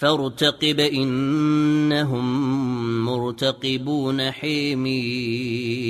فارتقب إنهم مرتقبون حيمين.